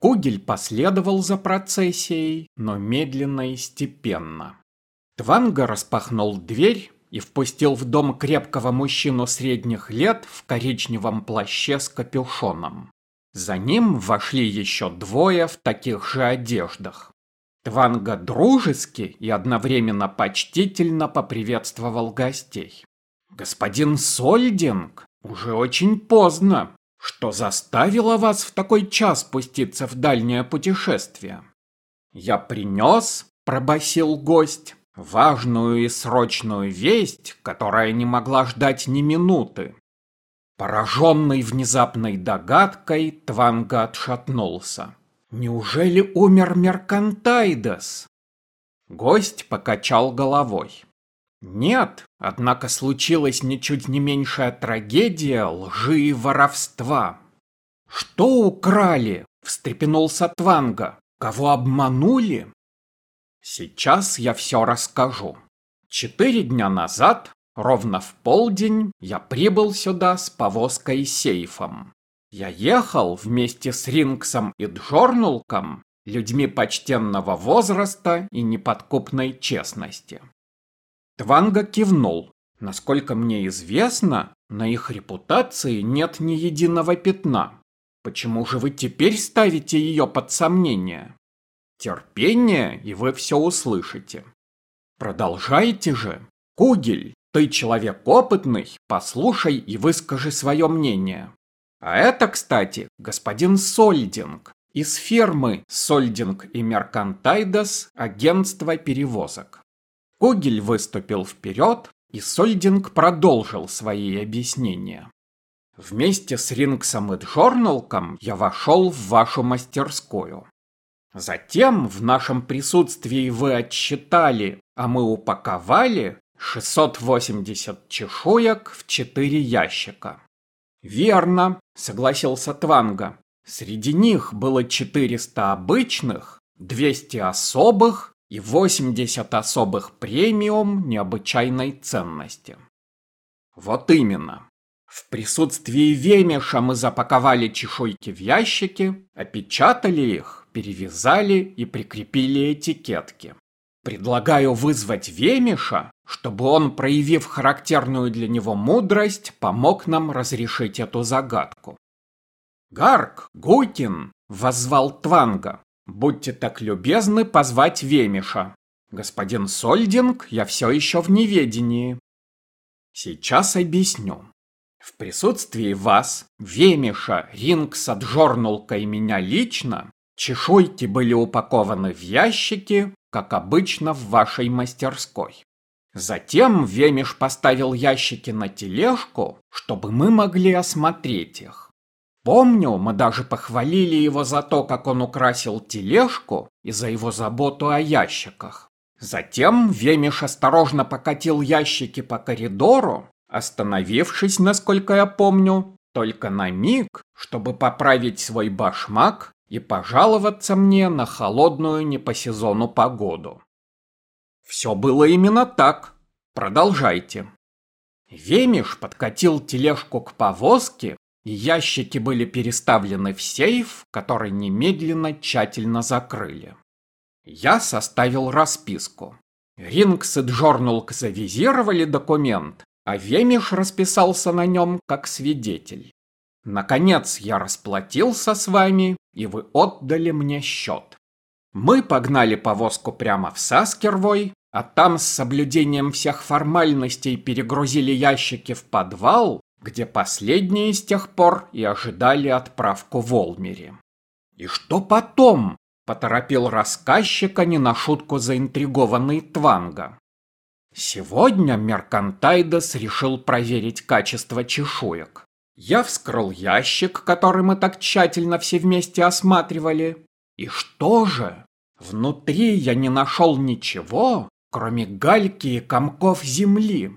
Кугель последовал за процессией, но медленно и степенно. Тванга распахнул дверь и впустил в дом крепкого мужчину средних лет в коричневом плаще с капюшоном. За ним вошли еще двое в таких же одеждах. Тванга дружески и одновременно почтительно поприветствовал гостей. «Господин Сольдинг, уже очень поздно. Что заставило вас в такой час пуститься в дальнее путешествие?» «Я принес», — пробасил гость, — «важную и срочную весть, которая не могла ждать ни минуты». Пораженный внезапной догадкой, Тванга отшатнулся. Неужели умер Меркантайдес? Гость покачал головой. Нет, однако случилась ничуть не меньшая трагедия лжи и воровства. Что украли? Встрепенулся Тванга. Кого обманули? Сейчас я все расскажу. Четыре дня назад, ровно в полдень, я прибыл сюда с повозкой и сейфом. Я ехал вместе с Рингсом и Джорнулком, людьми почтенного возраста и неподкупной честности. Тванга кивнул. Насколько мне известно, на их репутации нет ни единого пятна. Почему же вы теперь ставите ее под сомнение? Терпение, и вы все услышите. Продолжайте же. Кугель, ты человек опытный, послушай и выскажи свое мнение. А это, кстати, господин Сольдинг из фермы Сольдинг и Меркантайдас агентства перевозок. Кугель выступил вперед, и Сольдинг продолжил свои объяснения. Вместе с Рингсом и Джорналком я вошел в вашу мастерскую. Затем в нашем присутствии вы отсчитали, а мы упаковали 680 чешуек в 4 ящика. «Верно», — согласился Тванга. «Среди них было 400 обычных, 200 особых и 80 особых премиум необычайной ценности». «Вот именно. В присутствии Вемеша мы запаковали чешуйки в ящики, опечатали их, перевязали и прикрепили этикетки. Предлагаю вызвать Вемиша, чтобы он, проявив характерную для него мудрость, помог нам разрешить эту загадку. «Гарк, Гутин!» — воззвал Тванга. «Будьте так любезны позвать Вемиша. Господин Сольдинг, я все еще в неведении». «Сейчас объясню. В присутствии вас, Вемиша, Рингса, Джорнулка и меня лично, чешуйки были упакованы в ящики, как обычно в вашей мастерской. Затем Вемиш поставил ящики на тележку, чтобы мы могли осмотреть их. Помню, мы даже похвалили его за то, как он украсил тележку и за его заботу о ящиках. Затем Вемиш осторожно покатил ящики по коридору, остановившись, насколько я помню, только на миг, чтобы поправить свой башмак и пожаловаться мне на холодную не по сезону погоду. Все было именно так. Продолжайте. Вемиш подкатил тележку к повозке, ящики были переставлены в сейф, который немедленно тщательно закрыли. Я составил расписку. Рингс и Джорнулк завизировали документ, а Вемиш расписался на нем как свидетель. Наконец я расплатился с вами, и вы отдали мне счет. Мы погнали повозку прямо в Саскервой, а там с соблюдением всех формальностей перегрузили ящики в подвал, где последние с тех пор и ожидали отправку в Олмере. «И что потом?» – поторопил рассказчика не на шутку заинтригованный Тванга. Сегодня Меркантайдес решил проверить качество чешуек. Я вскрыл ящик, который мы так тщательно все вместе осматривали. И что же? Внутри я не нашел ничего, кроме гальки и комков земли.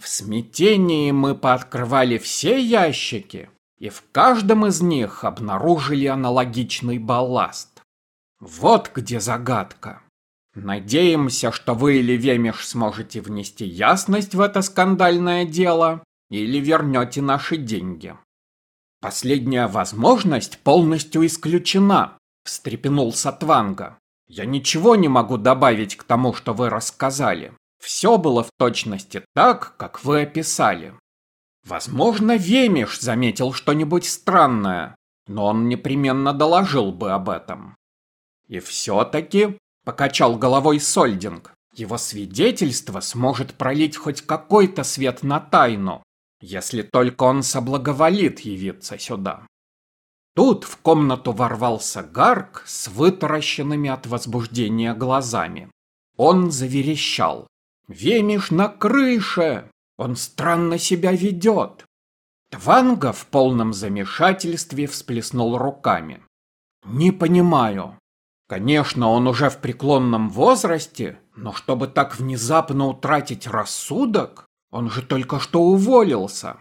В смятении мы пооткрывали все ящики, и в каждом из них обнаружили аналогичный балласт. Вот где загадка. Надеемся, что вы или Вемеш сможете внести ясность в это скандальное дело или вернете наши деньги. Последняя возможность полностью исключена, встрепенулся Тванга. «Я ничего не могу добавить к тому, что вы рассказали. Все было в точности так, как вы описали. Возможно, Вемиш заметил что-нибудь странное, но он непременно доложил бы об этом. И все-таки, покачал головой Сольдинг, его свидетельство сможет пролить хоть какой-то свет на тайну, если только он соблаговолит явиться сюда. Тут в комнату ворвался Гарк с вытаращенными от возбуждения глазами. Он заверещал. «Вемиш на крыше! Он странно себя ведет!» Тванга в полном замешательстве всплеснул руками. «Не понимаю. Конечно, он уже в преклонном возрасте, но чтобы так внезапно утратить рассудок, он же только что уволился».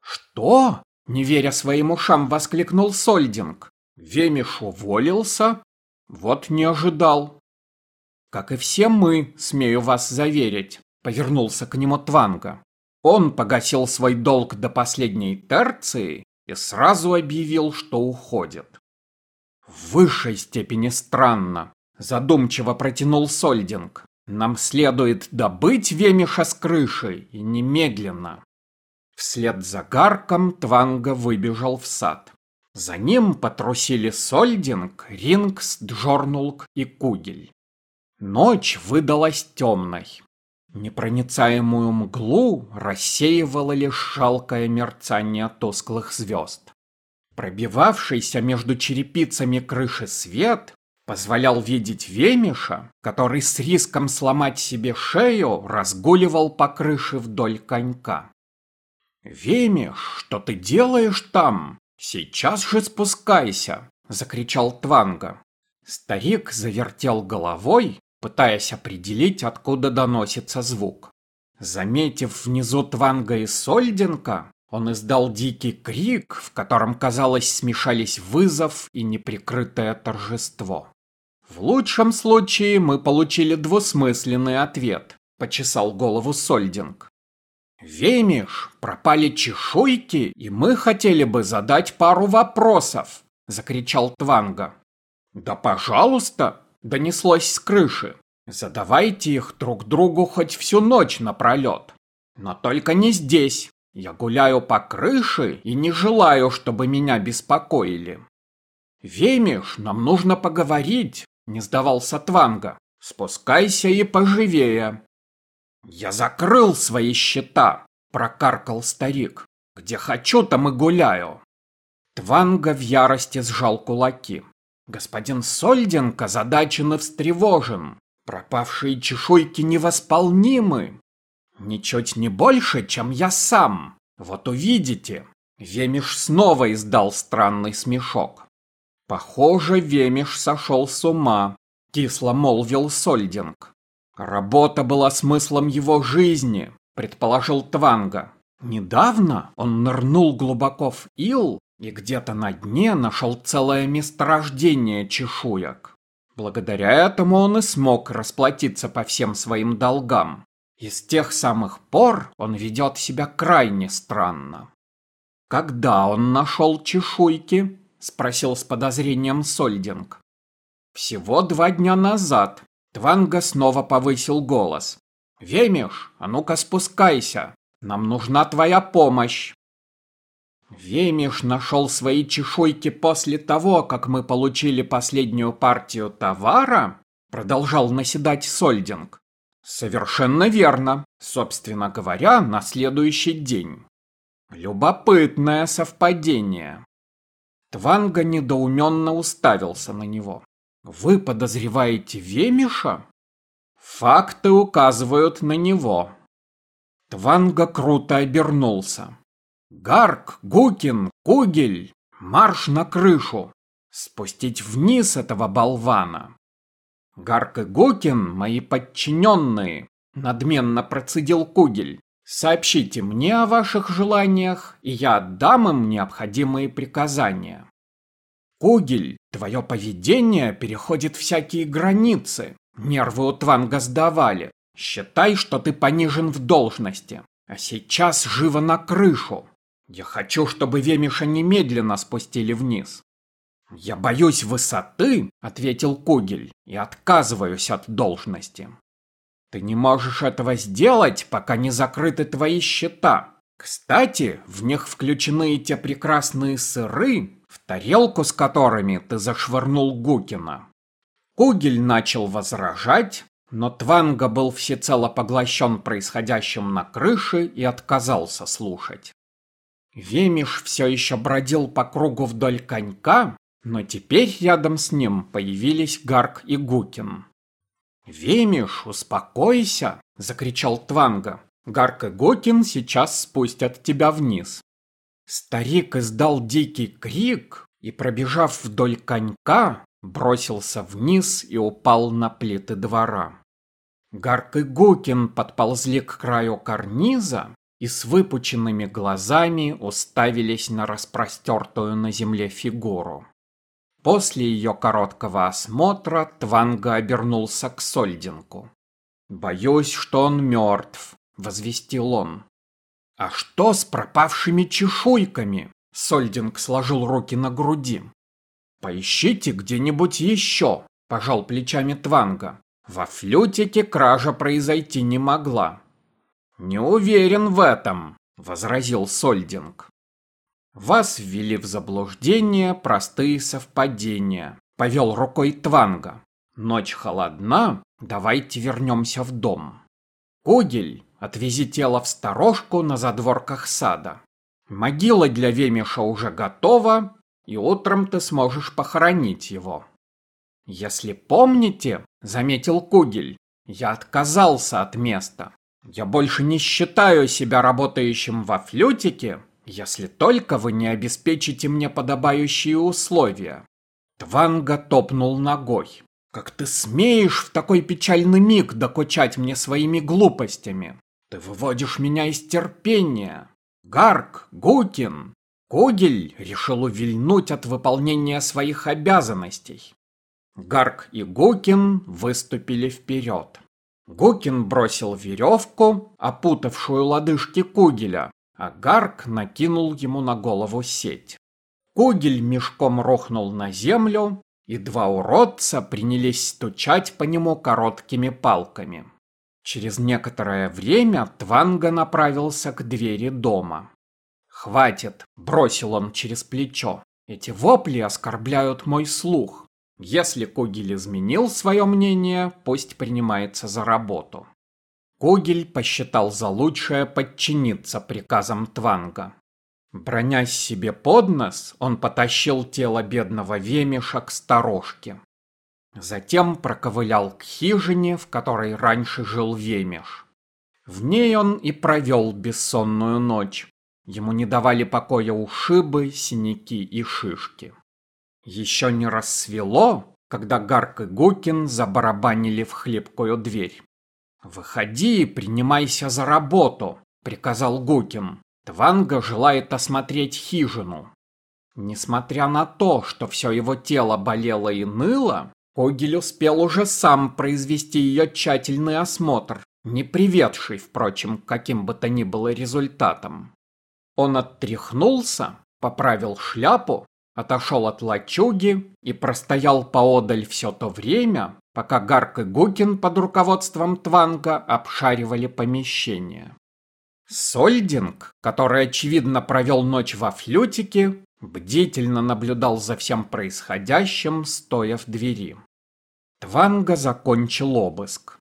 «Что?» Не веря своим ушам, воскликнул Сольдинг. Вемиш уволился? Вот не ожидал. Как и все мы, смею вас заверить, повернулся к нему Тванга. Он погасил свой долг до последней терции и сразу объявил, что уходит. В высшей степени странно, задумчиво протянул Сольдинг. Нам следует добыть Вемиша с крыши и немедленно. Вслед за Гарком Тванга выбежал в сад. За ним потрусили Сольдинг, Рингс, Джорнулк и Кугель. Ночь выдалась темной. Непроницаемую мглу рассеивало лишь жалкое мерцание тусклых звезд. Пробивавшийся между черепицами крыши свет позволял видеть Вемиша, который с риском сломать себе шею разгуливал по крыше вдоль конька. «Вемиш, что ты делаешь там? Сейчас же спускайся!» — закричал Тванга. Старик завертел головой, пытаясь определить, откуда доносится звук. Заметив внизу Тванга и Сольденка, он издал дикий крик, в котором, казалось, смешались вызов и неприкрытое торжество. «В лучшем случае мы получили двусмысленный ответ», — почесал голову Сольдинг. «Вемиш, пропали чешуйки, и мы хотели бы задать пару вопросов», — закричал Тванга. «Да пожалуйста», — донеслось с крыши. «Задавайте их друг другу хоть всю ночь напролет. Но только не здесь. Я гуляю по крыше и не желаю, чтобы меня беспокоили». «Вемиш, нам нужно поговорить», — не сдавался Тванга. «Спускайся и поживее. «Я закрыл свои счета», — прокаркал старик. «Где хочу, там и гуляю». Тванга в ярости сжал кулаки. Господин Сольденко задачен и встревожен. Пропавшие чешуйки невосполнимы. Ничуть не больше, чем я сам. Вот увидите. Вемиш снова издал странный смешок. Похоже, Вемиш сошел с ума, кисло молвил Сольдинг. Работа была смыслом его жизни, предположил Тванга. Недавно он нырнул глубоко в ил и где-то на дне нашел целое месторождение чешуек. Благодаря этому он и смог расплатиться по всем своим долгам. И с тех самых пор он ведет себя крайне странно. «Когда он нашел чешуйки?» – спросил с подозрением Сольдинг. «Всего два дня назад», Тванга снова повысил голос. «Вемиш, а ну-ка спускайся! Нам нужна твоя помощь!» Вемиш нашел свои чешуйки после того, как мы получили последнюю партию товара? Продолжал наседать Сольдинг. Совершенно верно. Собственно говоря, на следующий день. Любопытное совпадение. Тванга недоуменно уставился на него. Вы подозреваете Вемиша? Факты указывают на него. Тванга круто обернулся. Гарк, Гукин, Кугель, марш на крышу. Спустить вниз этого болвана. Гарк и Гукин – мои подчиненные, надменно процедил Кугель. Сообщите мне о ваших желаниях, и я отдам им необходимые приказания. Кугель, твое поведение переходит всякие границы. Нервы у Тванга сдавали. Считай, что ты понижен в должности. А сейчас живо на крышу. Я хочу, чтобы Вемиша немедленно спустили вниз. «Я боюсь высоты», — ответил Кугель, — «и отказываюсь от должности». «Ты не можешь этого сделать, пока не закрыты твои счета. Кстати, в них включены те прекрасные сыры, в тарелку с которыми ты зашвырнул Гукина». Кугель начал возражать, но Тванга был всецело поглощен происходящим на крыше и отказался слушать. Вемиш все еще бродил по кругу вдоль конька, но теперь рядом с ним появились Гарк и Гукин. «Вемиш, успокойся!» — закричал Тванга. «Гарк и Гукин сейчас спустят тебя вниз». Старик издал дикий крик и, пробежав вдоль конька, бросился вниз и упал на плиты двора. Гарк и Гукин подползли к краю карниза и с выпученными глазами уставились на распростертую на земле фигуру. После ее короткого осмотра Тванга обернулся к Сольдинку. «Боюсь, что он мертв», — возвестил он. «А что с пропавшими чешуйками?» Сольдинг сложил руки на груди. «Поищите где-нибудь еще», — пожал плечами Тванга. «Во флютике кража произойти не могла». «Не уверен в этом», — возразил Сольдинг. Вас ввели в заблуждение простые совпадения, повел рукой Тванга. Ночь холодна, давайте вернемся в дом. Кугель, отвези тело в сторожку на задворках сада. Могила для Вемиша уже готова, и утром ты сможешь похоронить его. Если помните, заметил Кугель, я отказался от места. Я больше не считаю себя работающим во флютике если только вы не обеспечите мне подобающие условия. Тванга топнул ногой. Как ты смеешь в такой печальный миг докучать мне своими глупостями? Ты выводишь меня из терпения. Гарк, Гукин, Кугель решил увильнуть от выполнения своих обязанностей. Гарк и Гукин выступили вперед. Гукин бросил веревку, опутавшую лодыжки Кугеля, а Гарк накинул ему на голову сеть. Кугель мешком рухнул на землю, и два уродца принялись стучать по нему короткими палками. Через некоторое время Тванга направился к двери дома. «Хватит!» – бросил он через плечо. «Эти вопли оскорбляют мой слух. Если Кугель изменил свое мнение, пусть принимается за работу». Когель посчитал за лучшее подчиниться приказам Тванга. Бронясь себе под нос, он потащил тело бедного Вемиша к сторожке. Затем проковылял к хижине, в которой раньше жил Вемиш. В ней он и провел бессонную ночь. Ему не давали покоя ушибы, синяки и шишки. Еще не рассвело, когда Гарк и Гукин забарабанили в хлебкую дверь. «Выходи и принимайся за работу», — приказал Гукин. Тванга желает осмотреть хижину. Несмотря на то, что все его тело болело и ныло, Когель успел уже сам произвести ее тщательный осмотр, не приведший, впрочем, каким бы то ни было результатам. Он оттряхнулся, поправил шляпу, отошел от лачуги и простоял поодаль все то время, пока Гарк и Гукин под руководством Тванга обшаривали помещение. Сольдинг, который, очевидно, провел ночь во флютике, бдительно наблюдал за всем происходящим, стоя в двери. Тванга закончил обыск.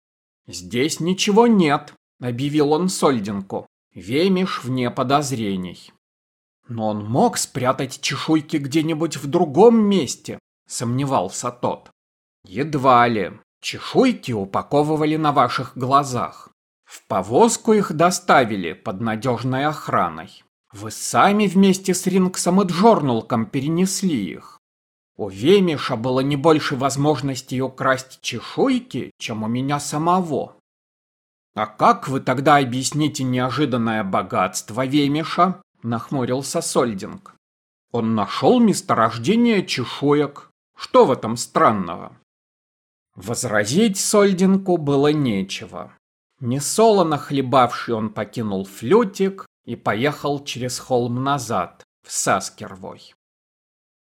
«Здесь ничего нет», — объявил он Сольдинку. «Вемиш вне подозрений». «Но он мог спрятать чешуйки где-нибудь в другом месте», — сомневался тот. Едва ли. Чешуйки упаковывали на ваших глазах. В повозку их доставили под надежной охраной. Вы сами вместе с Рингсом и Джорнулком перенесли их. У Вемиша было не больше возможностей украсть чешуйки, чем у меня самого. А как вы тогда объясните неожиданное богатство Вемиша? Нахмурился Сольдинг. Он нашел месторождение чешуек. Что в этом странного? Возразить Сольдинку было нечего. Несолоно хлебавший он покинул флютик и поехал через холм назад, в Саскервой.